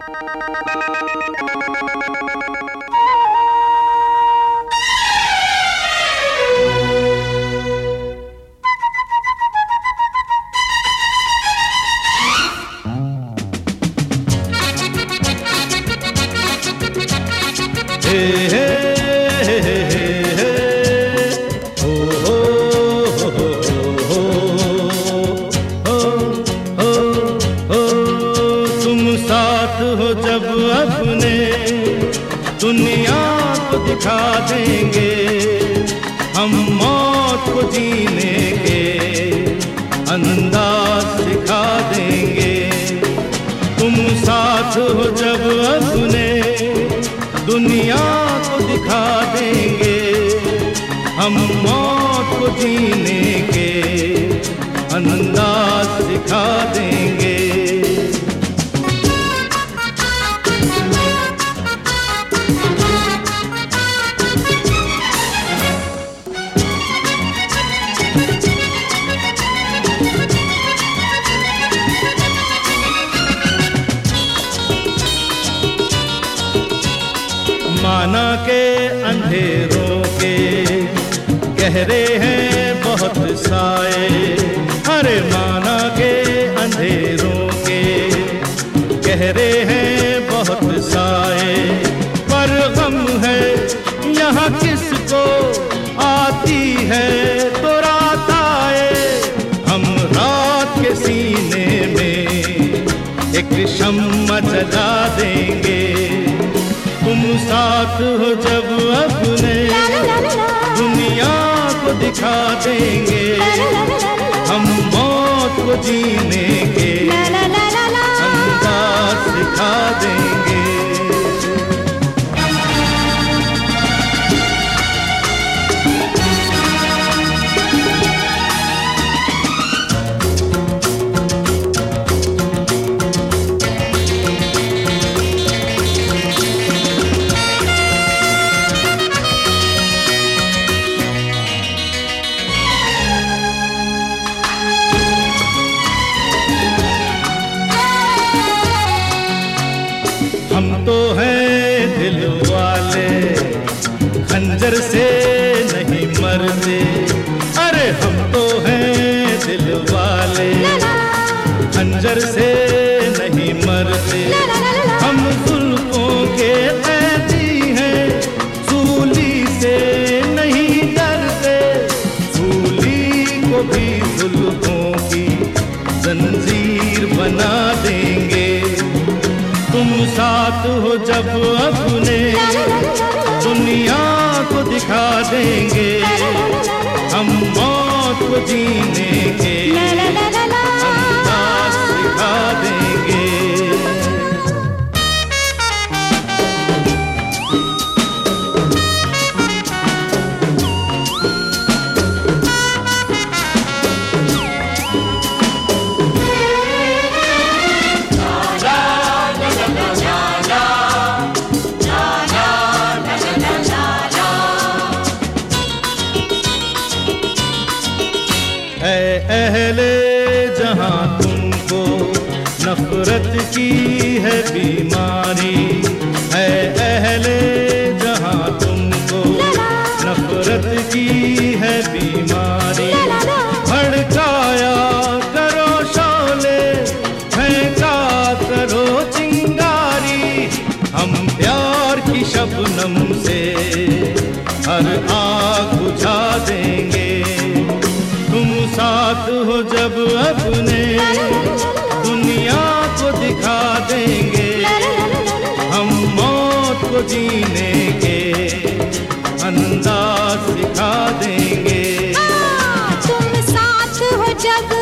दुनिया दिखा देंगे। हम मौत को जीने के अंदाज सिखा देंगे। तुम साथ हो जब अपने दुनिया को दिखा देंगे। हम मौत को जीने के अंदाज सिखा देंगे। अंधेरों के गहरे हैं बहुत साए। अरे माना के अंधेरों के गहरे हैं बहुत साए। पर गम है यहाँ किसको आती है? तो रात आए हम रात के सीने में एक शम्मा जला देंगे। साथ हो जब अपने दुनिया को दिखा देंगे हम मौत को जीने के हम तो हैं दिल वाले। खंजर से नहीं मरते। अरे हम तो हैं दिल वाले। खंजर से नहीं मरते। हम जुल्फों के कैदी हैं। सूली से नहीं डरते। सूली को भी जुल्फों की जंजीर बना तुम साथ हो जब अपने दुनिया को दिखा देंगे। हम मौत को जीने है अहले जहाँ तुमको नफरत की है बीमारी। है अहले जहाँ तुमको नफरत की है बीमारी। भड़काया करो शोले, फेंका करो चिंगारी। हम प्यार की शबनम से हर आग बुझा हो जब अपने दुनिया को दिखा देंगे, हम मौत को जीने के अंदाज सिखा देंगे। हाँ, तुम साथ हो जब